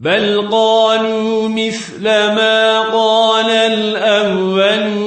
بل قالوا مثل ما قال الأولون.